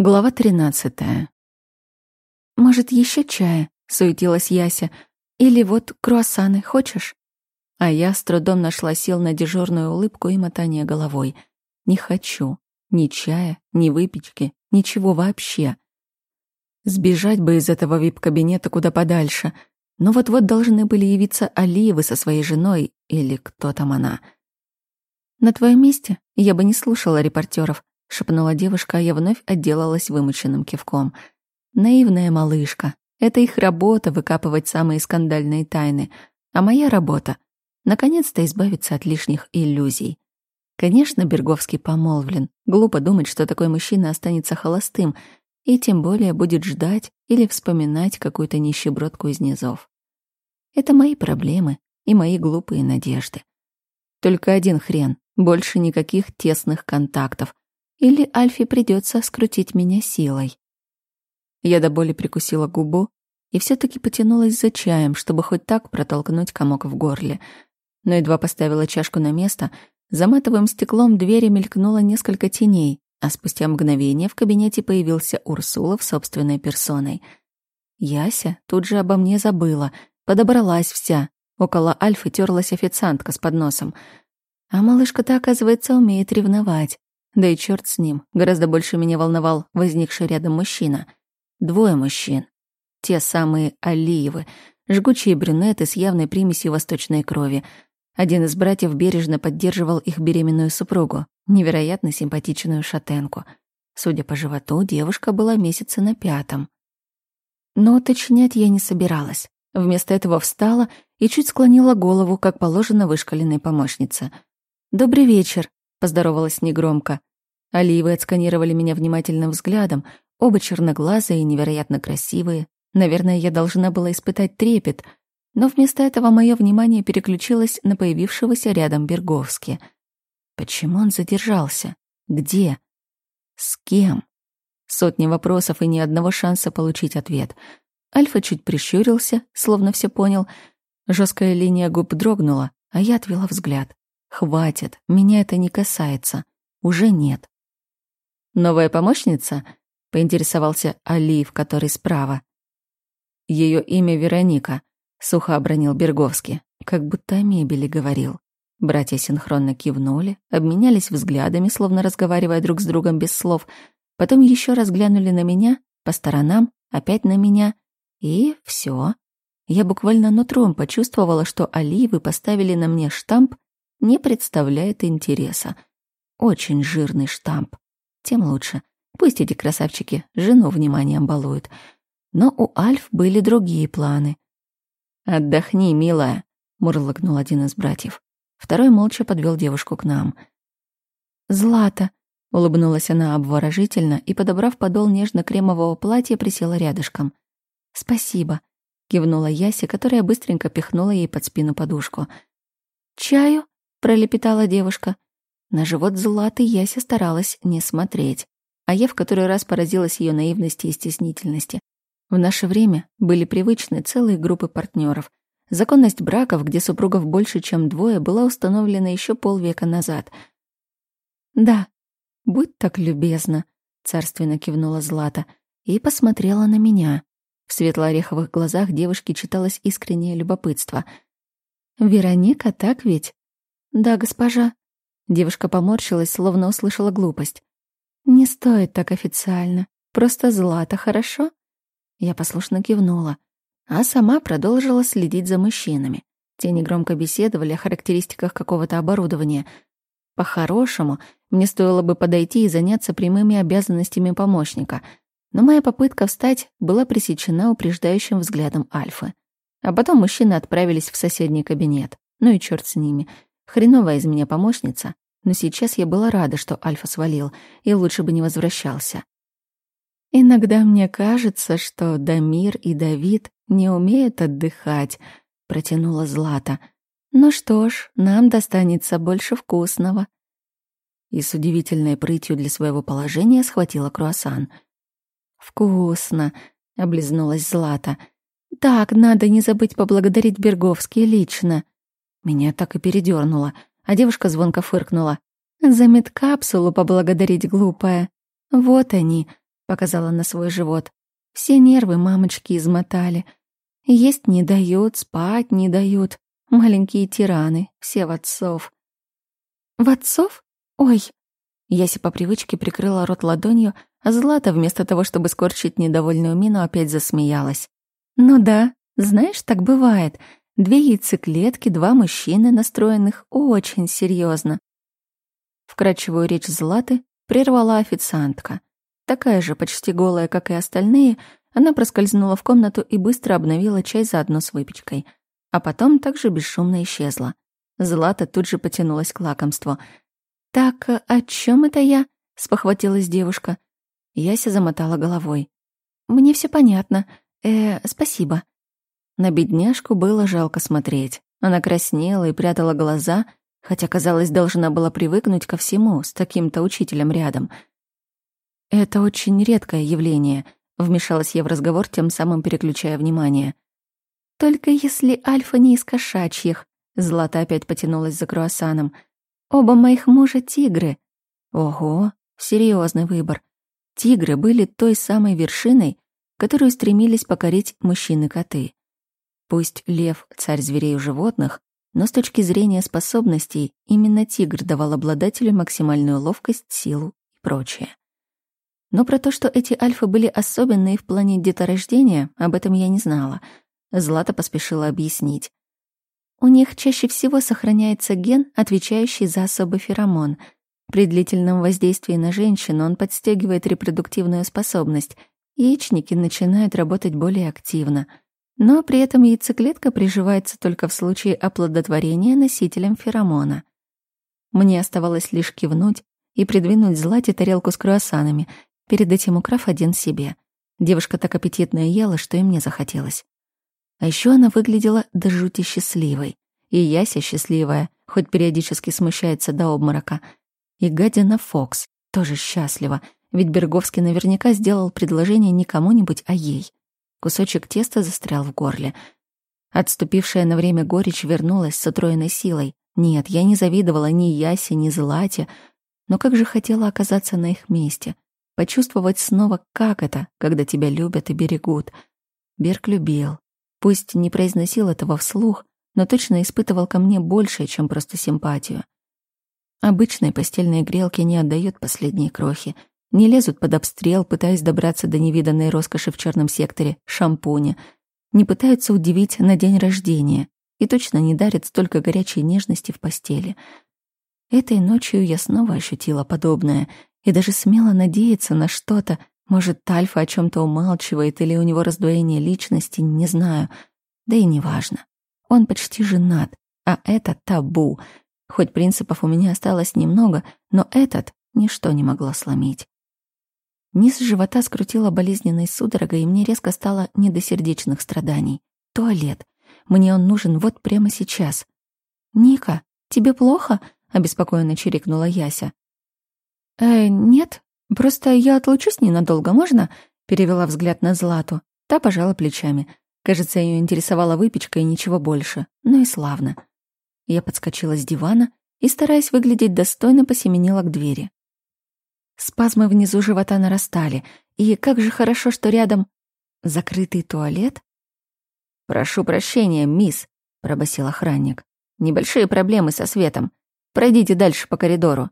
Глава тринадцатая. «Может, еще чая?» — суетилась Яся. «Или вот круассаны, хочешь?» А я с трудом нашла сил на дежурную улыбку и мотание головой. «Не хочу. Ни чая, ни выпечки, ничего вообще. Сбежать бы из этого вип-кабинета куда подальше. Но вот-вот должны были явиться Алиевы со своей женой, или кто там она. На твоем месте я бы не слушала репортеров, — шепнула девушка, а я вновь отделалась вымученным кивком. «Наивная малышка. Это их работа — выкапывать самые скандальные тайны. А моя работа — наконец-то избавиться от лишних иллюзий. Конечно, Берговский помолвлен. Глупо думать, что такой мужчина останется холостым и тем более будет ждать или вспоминать какую-то нищебродку из низов. Это мои проблемы и мои глупые надежды. Только один хрен, больше никаких тесных контактов, или Альфе придется скрутить меня силой. Я до боли прикусила губу и все таки потянулась за чаем, чтобы хоть так протолкнуть комок в горле. Но едва поставила чашку на место, за матовым стеклом двери мелькнуло несколько теней, а спустя мгновение в кабинете появился Урсула в собственной персоной. Яся тут же обо мне забыла, подобралась вся. Около Альфы терлась официантка с подносом. А малышка-то, оказывается, умеет ревновать. Да и черт с ним, гораздо больше меня волновал возникший рядом мужчина. Двое мужчин. Те самые Алиевы, жгучие брюнеты с явной примесью восточной крови. Один из братьев бережно поддерживал их беременную супругу, невероятно симпатичную шатенку. Судя по животу, девушка была месяца на пятом. Но уточнять я не собиралась. Вместо этого встала и чуть склонила голову, как положено вышкаленной помощнице. «Добрый вечер», Поздоровалась негромко. Алиевы отсканировали меня внимательным взглядом, оба черноглазые и невероятно красивые. Наверное, я должна была испытать трепет, но вместо этого мое внимание переключилось на появившегося рядом Берговски. Почему он задержался? Где? С кем? Сотни вопросов и ни одного шанса получить ответ. Альфа чуть прищурился, словно все понял. Жесткая линия губ дрогнула, а я отвела взгляд. Хватит, меня это не касается. Уже нет. Новая помощница? Поинтересовался Алиев, который справа. Ее имя Вероника, сухо обронил Берговский, как будто о мебели говорил. Братья синхронно кивнули, обменялись взглядами, словно разговаривая друг с другом без слов, потом еще раз глянули на меня, по сторонам, опять на меня, и все. Я буквально нутром почувствовала, что Алиевы поставили на мне штамп не представляет интереса. Очень жирный штамп. Тем лучше. Пусть эти красавчики жену вниманием балуют. Но у Альф были другие планы. «Отдохни, милая», — мурлыкнул один из братьев. Второй молча подвел девушку к нам. «Злата», — улыбнулась она обворожительно и, подобрав подол нежно-кремового платья, присела рядышком. «Спасибо», — кивнула Яся, которая быстренько пихнула ей под спину подушку. «Чаю?» Пролепетала девушка. На живот Златы Яся старалась не смотреть, а я в который раз поразилась ее наивности и стеснительности. В наше время были привычны целые группы партнеров. Законность браков, где супругов больше, чем двое, была установлена еще полвека назад. «Да, будь так любезна», — царственно кивнула Злата и посмотрела на меня. В светло-ореховых глазах девушки читалось искреннее любопытство. «Вероника, так ведь?» «Да, госпожа». Девушка поморщилась, словно услышала глупость. «Не стоит так официально. Просто Злата, хорошо?» Я послушно кивнула, а сама продолжила следить за мужчинами. Те негромко беседовали о характеристиках какого-то оборудования. По-хорошему, мне стоило бы подойти и заняться прямыми обязанностями помощника, но моя попытка встать была пресечена упреждающим взглядом Альфы. А потом мужчины отправились в соседний кабинет. Ну и черт с ними — Хреновая из меня помощница, но сейчас я была рада, что Альфа свалил, и лучше бы не возвращался. «Иногда мне кажется, что Дамир и Давид не умеют отдыхать», — протянула Злата. «Ну что ж, нам достанется больше вкусного». И с удивительной прытью для своего положения схватила круассан. «Вкусно», — облизнулась Злата. «Так, надо не забыть поблагодарить Берговский лично». Меня так и передёрнуло, а девушка звонко фыркнула. «За медкапсулу поблагодарить, глупая. Вот они». показала на свой живот. Все нервы мамочки измотали. Есть не дают, спать не дают. Маленькие тираны, все в отцов. В отцов? Ой. Яся по привычке прикрыла рот ладонью, а Злата, вместо того, чтобы скорчить недовольную мину, опять засмеялась. Ну да, знаешь, так бывает. Две яйцеклетки, два мужчины, настроенных очень серьезно. Вкрадчивую речь Златы прервала официантка. Такая же, почти голая, как и остальные, она проскользнула в комнату и быстро обновила чай заодно с выпечкой. А потом также бесшумно исчезла. Злата тут же потянулась к лакомству. «Так, о чем это я?» — спохватилась девушка. Яся замотала головой. «Мне все понятно. Э, спасибо». На бедняжку было жалко смотреть. Она краснела и прятала глаза, хотя, казалось, должна была привыкнуть ко всему с таким-то учителем рядом — «Это очень редкое явление», — вмешалась я в разговор, тем самым переключая внимание. «Только если Альфа не из кошачьих», — Злата опять потянулась за круассаном. «Оба моих мужа — тигры». Ого, серьезный выбор. Тигры были той самой вершиной, которую стремились покорить мужчины-коты. Пусть лев — царь зверей и животных, но с точки зрения способностей именно тигр давал обладателю максимальную ловкость, силу и прочее. Но про то, что эти альфы были особенные в плане деторождения, об этом я не знала. Злата поспешила объяснить. У них чаще всего сохраняется ген, отвечающий за особый феромон. При длительном воздействии на женщину он подстегивает репродуктивную способность. Яичники начинают работать более активно. Но при этом яйцеклетка приживается только в случае оплодотворения носителем феромона. Мне оставалось лишь кивнуть и придвинуть Злате тарелку с круассанами — перед этим украв один себе. Девушка так аппетитно ела, что и мне захотелось. А еще она выглядела до жути счастливой. И Яся счастливая, хоть периодически смущается до обморока. И гадина Фокс тоже счастлива, ведь Берговский наверняка сделал предложение не кому-нибудь, а ей. Кусочек теста застрял в горле. Отступившая на время горечь вернулась с утроенной силой. Нет, я не завидовала ни Ясе, ни Злате, но как же хотела оказаться на их месте — почувствовать снова, как это, когда тебя любят и берегут. Берг любил. Пусть не произносил этого вслух, но точно испытывал ко мне большее, чем просто симпатию. Обычные постельные грелки не отдают последние крохи, не лезут под обстрел, пытаясь добраться до невиданной роскоши в черном секторе, шампуня, не пытаются удивить на день рождения и точно не дарят столько горячей нежности в постели. Этой ночью я снова ощутила подобное — и даже смело надеяться на что-то. Может, Альфа о чем то умалчивает или у него раздвоение личности, не знаю. Да и неважно. Он почти женат, а это табу. Хоть принципов у меня осталось немного, но этот ничто не могло сломить. Низ живота скрутила болезненной судорогой, и мне резко стало не до сердечных страданий. Туалет. Мне он нужен вот прямо сейчас. «Ника, тебе плохо?» — обеспокоенно чирикнула Яся. «Э, нет, просто я отлучусь ненадолго, можно?» Перевела взгляд на Злату. Та пожала плечами. Кажется, ее интересовала выпечка и ничего больше. Ну и славно. Я подскочила с дивана и, стараясь выглядеть достойно, посеменила к двери. Спазмы внизу живота нарастали, и как же хорошо, что рядом закрытый туалет. «Прошу прощения, мисс», — пробасил охранник. «Небольшие проблемы со светом. Пройдите дальше по коридору».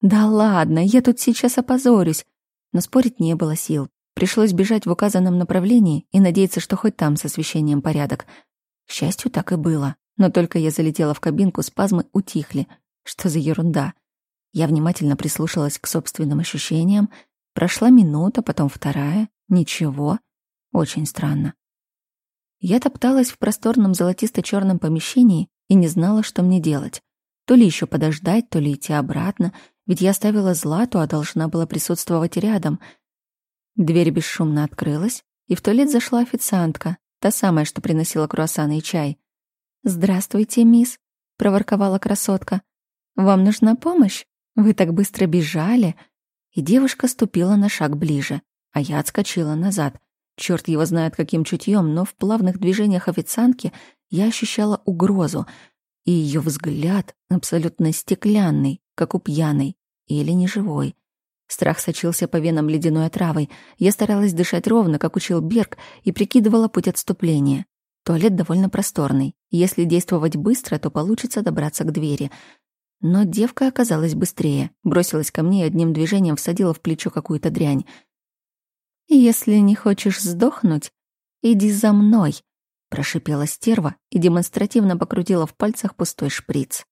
Да ладно, я тут сейчас опозорюсь. Но спорить не было сил. Пришлось бежать в указанном направлении и надеяться, что хоть там с освещением порядок. К счастью, так и было. Но только я залетела в кабинку, спазмы утихли. Что за ерунда? Я внимательно прислушалась к собственным ощущениям. Прошла минута, потом вторая. Ничего. Очень странно. Я топталась в просторном золотисто черном помещении и не знала, что мне делать. То ли еще подождать, то ли идти обратно — ведь я оставила Злату, а должна была присутствовать рядом. Дверь бесшумно открылась, и в туалет зашла официантка, та самая, что приносила круассаны и чай. «Здравствуйте, мисс», — проворковала красотка. «Вам нужна помощь? Вы так быстро бежали». И девушка ступила на шаг ближе, а я отскочила назад. Черт его знает каким чутьем, но в плавных движениях официантки я ощущала угрозу, и ее взгляд абсолютно стеклянный, как у пьяной, или неживой. Страх сочился по венам ледяной отравой. Я старалась дышать ровно, как учил Берг, и прикидывала путь отступления. Туалет довольно просторный. Если действовать быстро, то получится добраться к двери. Но девка оказалась быстрее. Бросилась ко мне и одним движением всадила в плечо какую-то дрянь. «Если не хочешь сдохнуть, иди за мной», — прошипела стерва и демонстративно покрутила в пальцах пустой шприц.